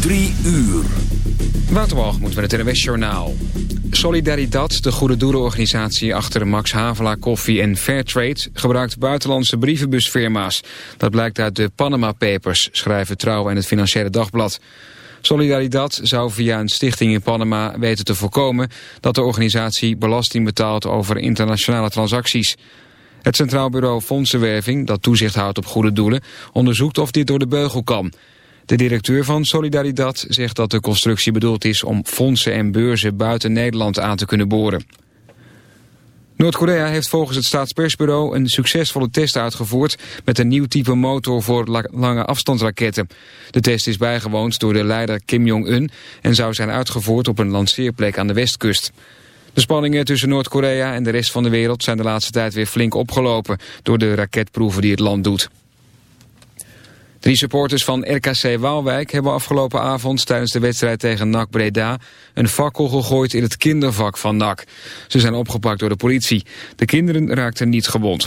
Drie uur. moet met het NWS Journaal. Solidaridad, de goede doelenorganisatie achter Max Havela Koffie en Fairtrade... gebruikt buitenlandse brievenbusfirma's. Dat blijkt uit de Panama Papers, schrijven Trouw en het Financiële Dagblad. Solidaridad zou via een stichting in Panama weten te voorkomen... dat de organisatie belasting betaalt over internationale transacties. Het Centraal Bureau Fondsenwerving, dat toezicht houdt op goede doelen... onderzoekt of dit door de beugel kan... De directeur van Solidaridad zegt dat de constructie bedoeld is om fondsen en beurzen buiten Nederland aan te kunnen boren. Noord-Korea heeft volgens het staatspersbureau een succesvolle test uitgevoerd met een nieuw type motor voor lange afstandsraketten. De test is bijgewoond door de leider Kim Jong-un en zou zijn uitgevoerd op een lanceerplek aan de westkust. De spanningen tussen Noord-Korea en de rest van de wereld zijn de laatste tijd weer flink opgelopen door de raketproeven die het land doet. Drie supporters van RKC Waalwijk hebben afgelopen avond tijdens de wedstrijd tegen NAC Breda een fakkel gegooid in het kindervak van NAC. Ze zijn opgepakt door de politie. De kinderen raakten niet gewond.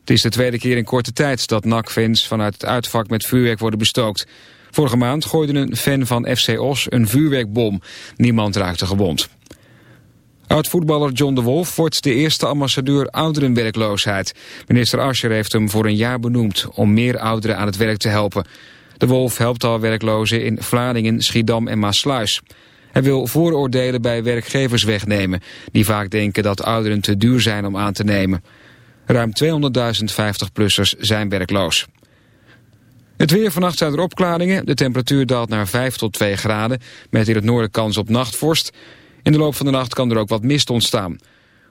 Het is de tweede keer in korte tijd dat NAC-fans vanuit het uitvak met vuurwerk worden bestookt. Vorige maand gooide een fan van FC Os een vuurwerkbom. Niemand raakte gewond. Oud-voetballer John de Wolf wordt de eerste ambassadeur ouderenwerkloosheid. Minister Ascher heeft hem voor een jaar benoemd om meer ouderen aan het werk te helpen. De Wolf helpt al werklozen in Vlaardingen, Schiedam en Maasluis. Hij wil vooroordelen bij werkgevers wegnemen... die vaak denken dat ouderen te duur zijn om aan te nemen. Ruim 200.000 50-plussers zijn werkloos. Het weer vannacht zijn er opklaringen. De temperatuur daalt naar 5 tot 2 graden... met in het noorden kans op nachtvorst... In de loop van de nacht kan er ook wat mist ontstaan.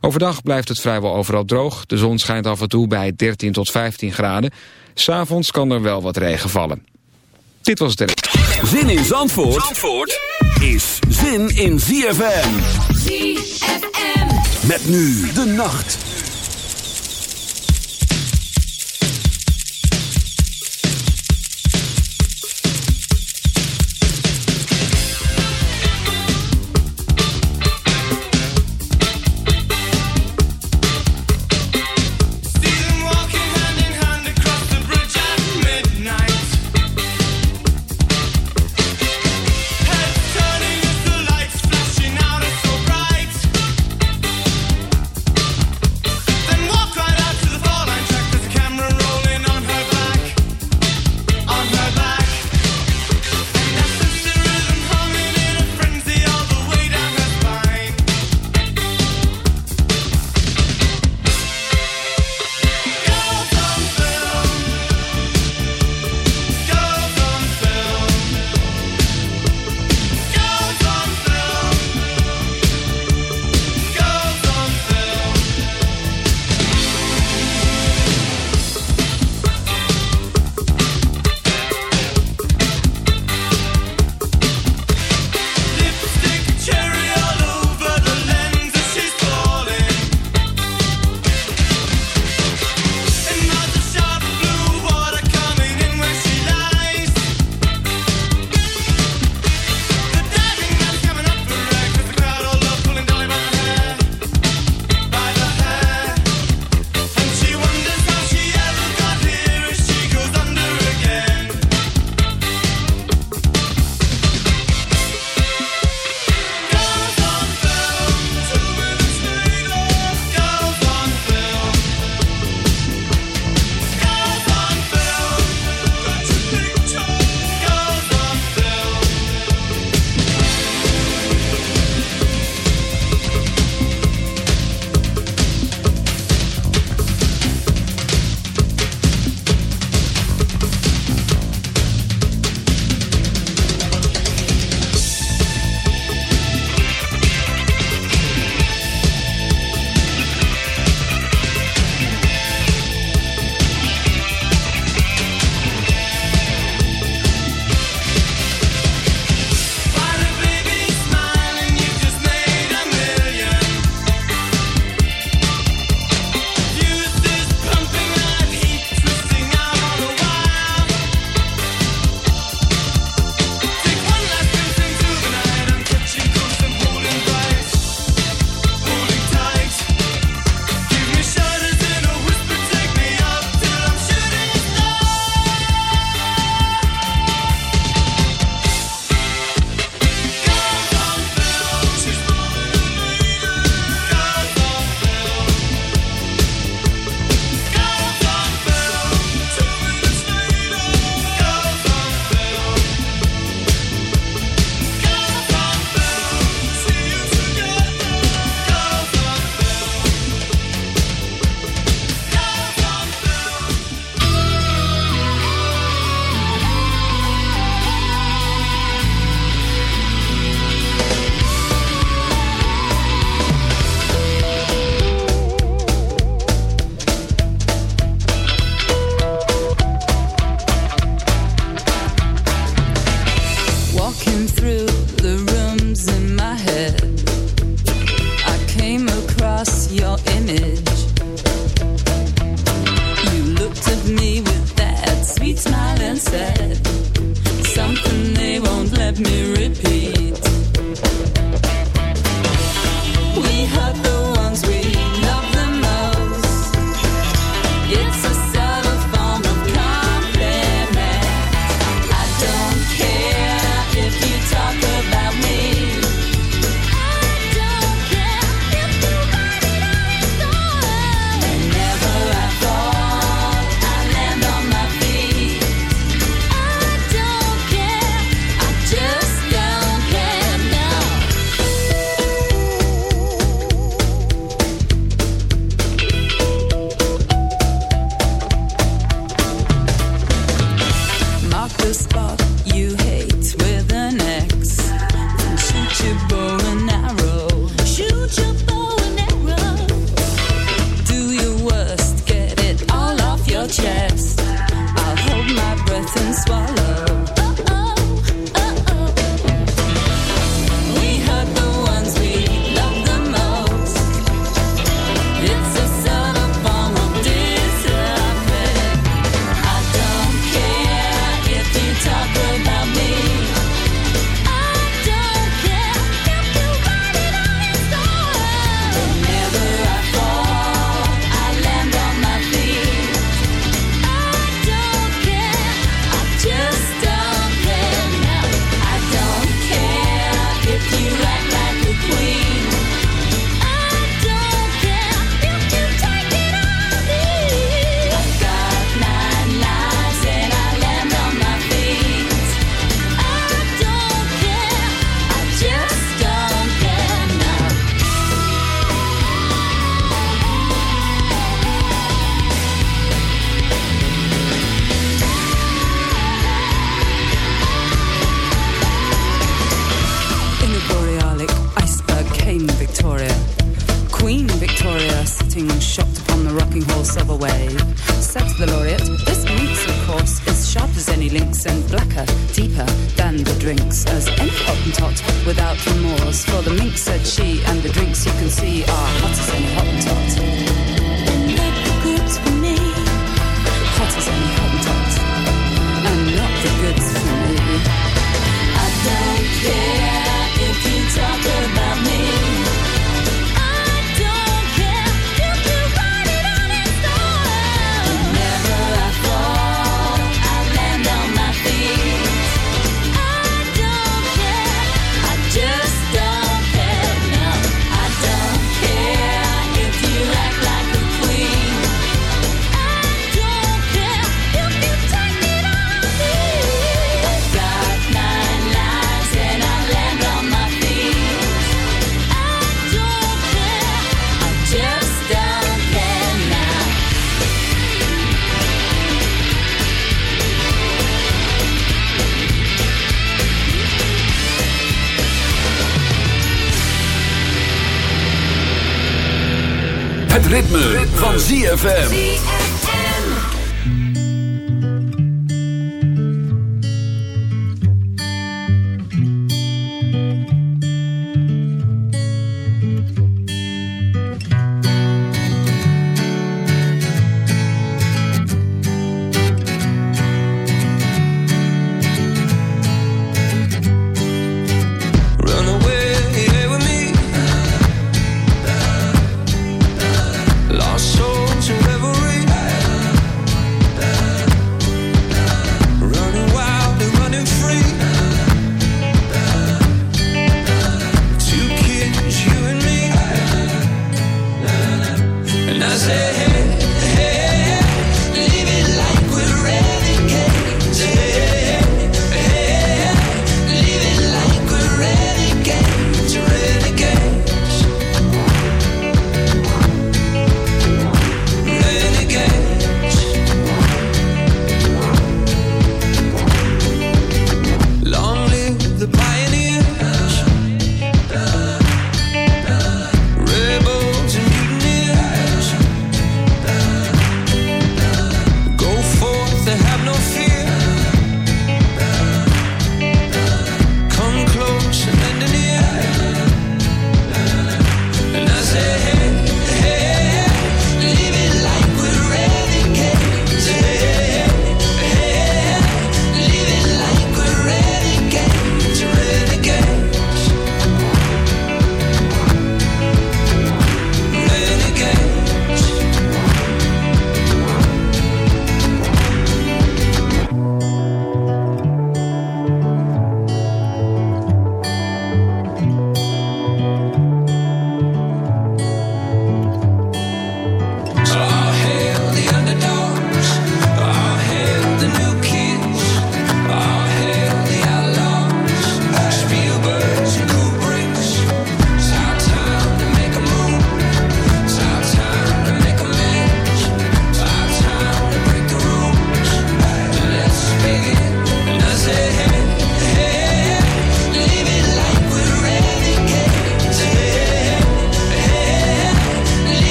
Overdag blijft het vrijwel overal droog. De zon schijnt af en toe bij 13 tot 15 graden. S'avonds kan er wel wat regen vallen. Dit was het. Zin in Zandvoort, Zandvoort is zin in ZFM. ZFM. Met nu de nacht. ZFM.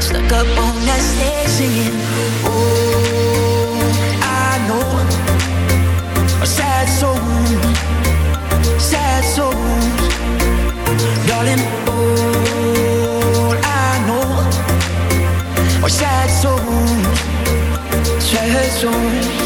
stuck up on that stage singing. Oh, I know a sad soul sad souls, darling. All I know are sad souls, sad souls.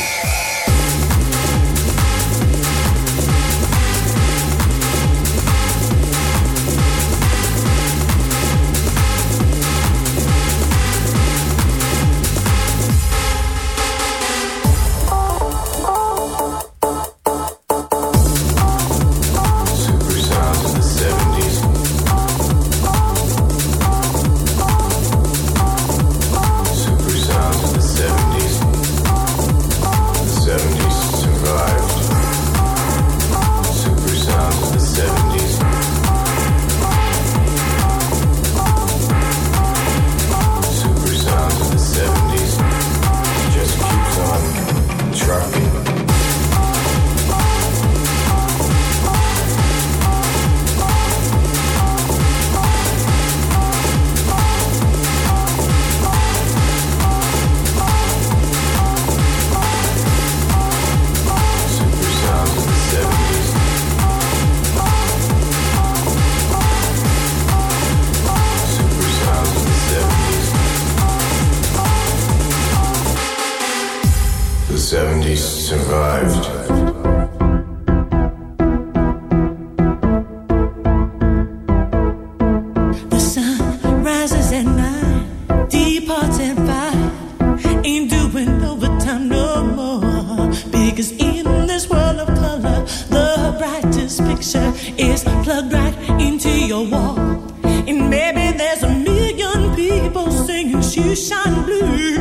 is plugged right into your wall. And maybe there's a million people singing shoeshine blues.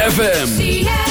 FM.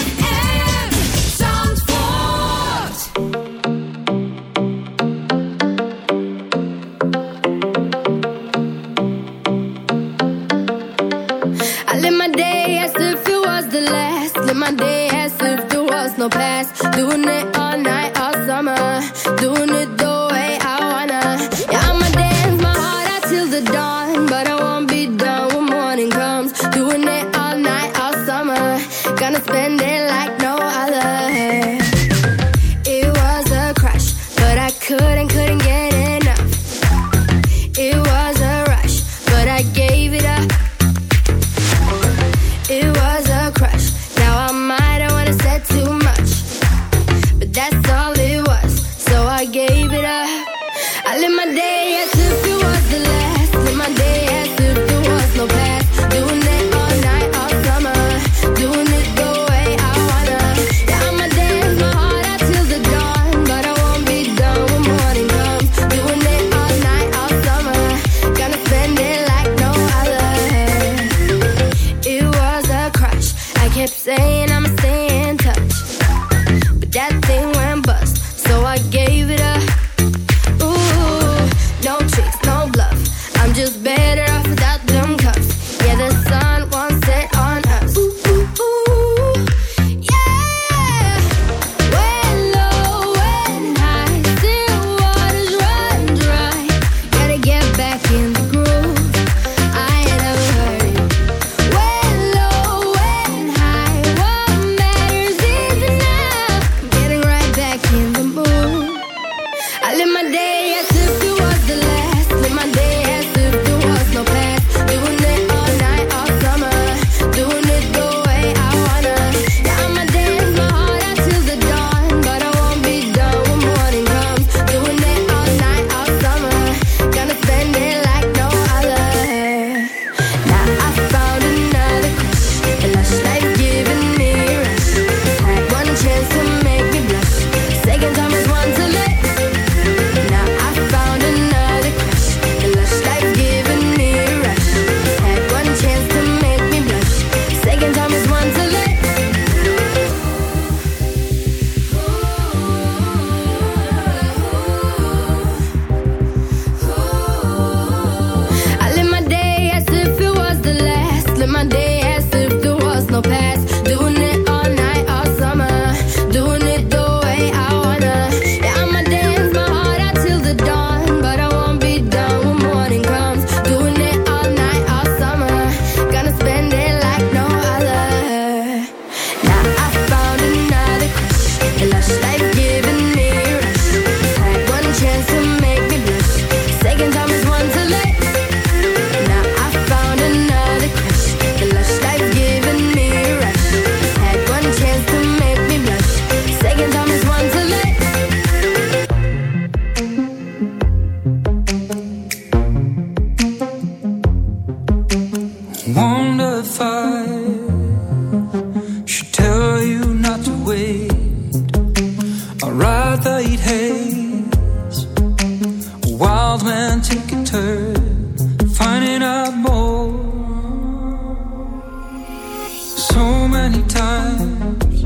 many times.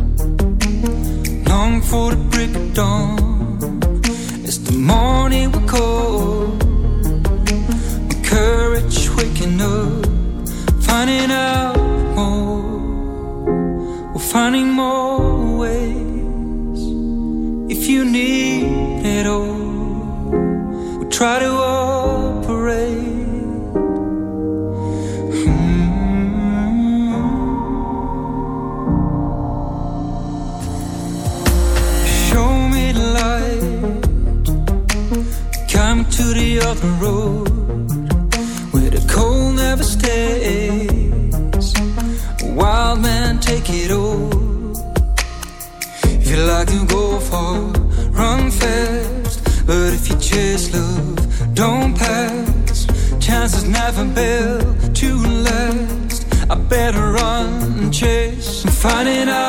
Long for the break of dawn. coming a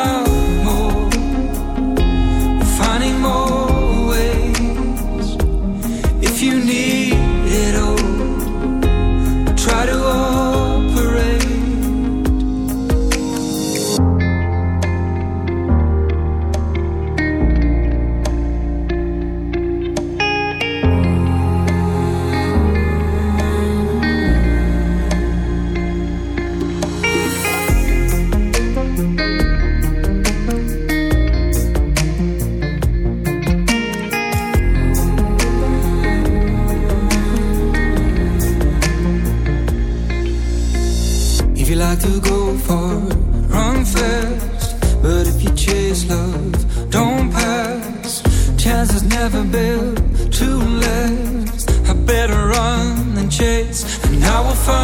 I will find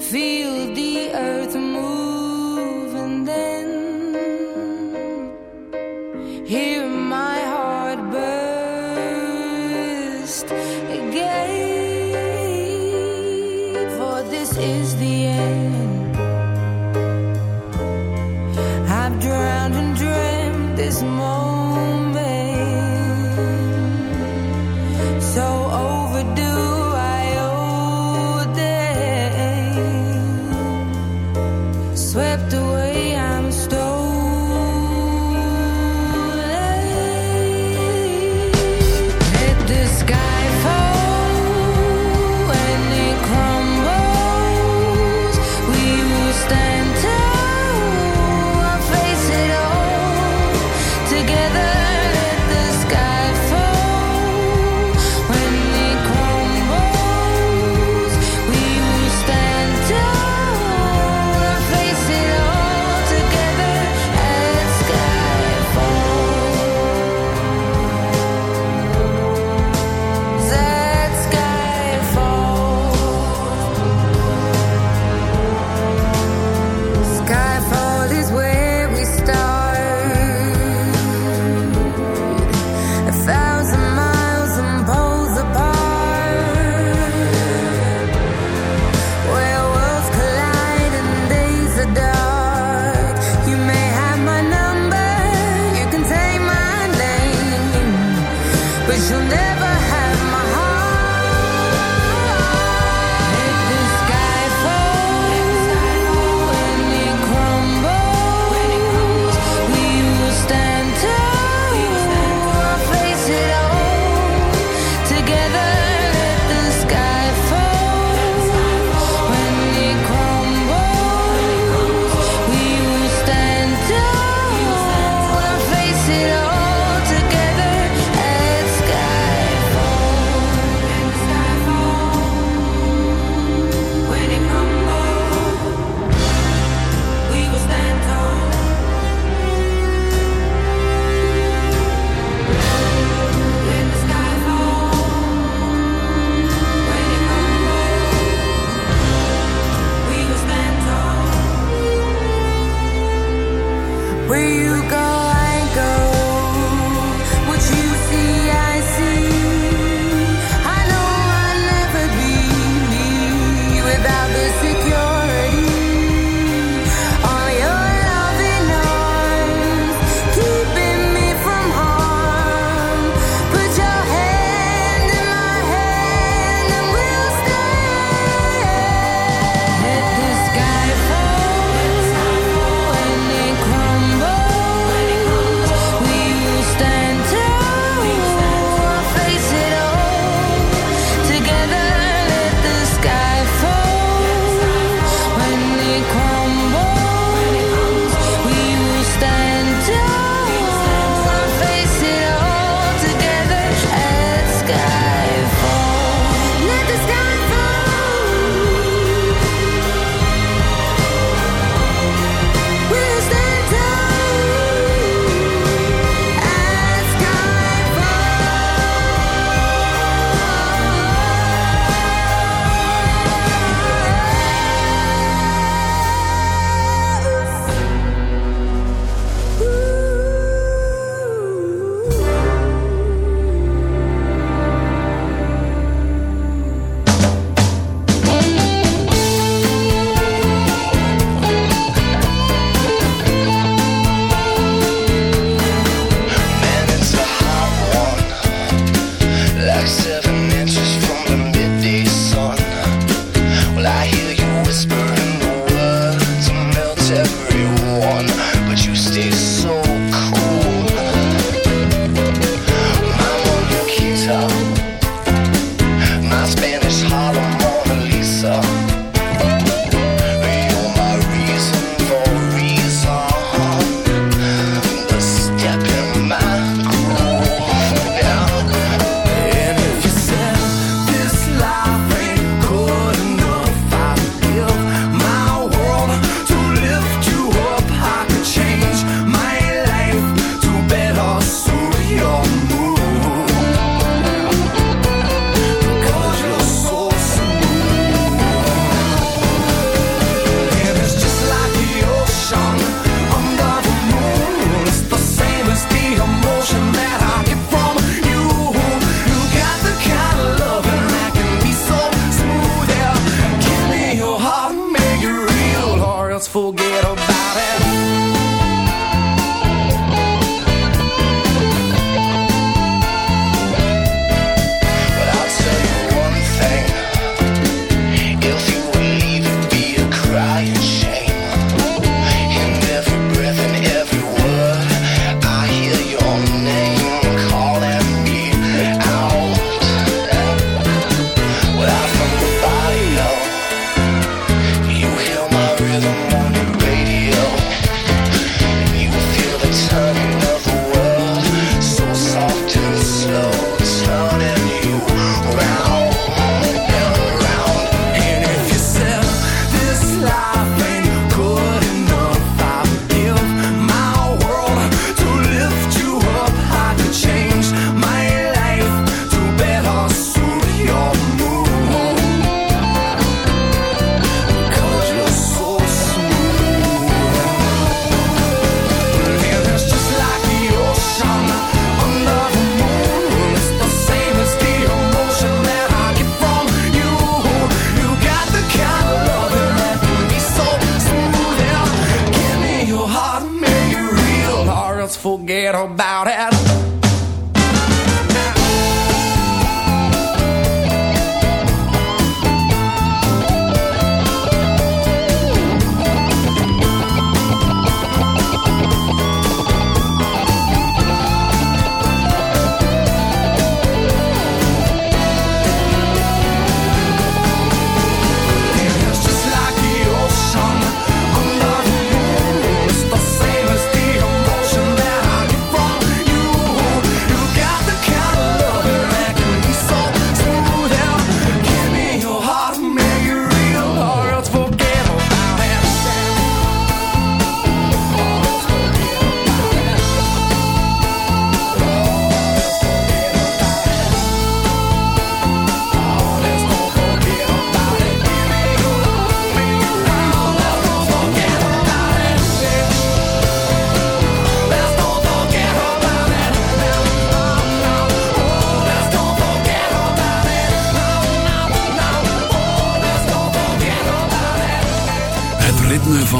Feel the earth move.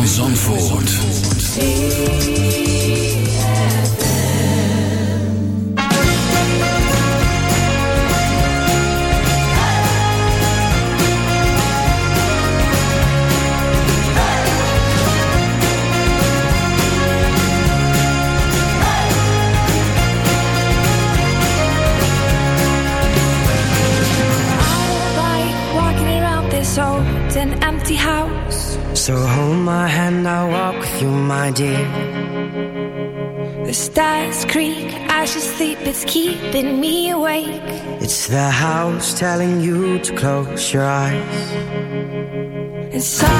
van Zandvoort. keeping me awake. It's the house telling you to close your eyes. And so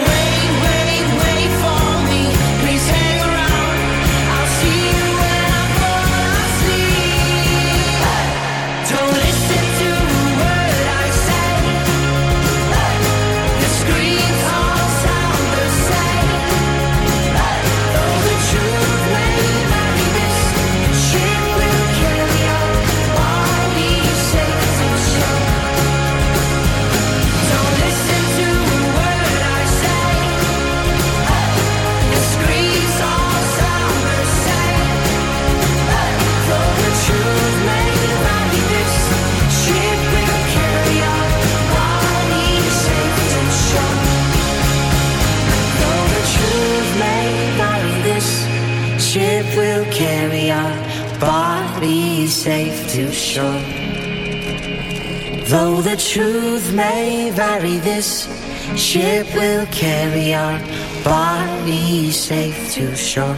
truth may vary, this ship will carry our body safe to shore.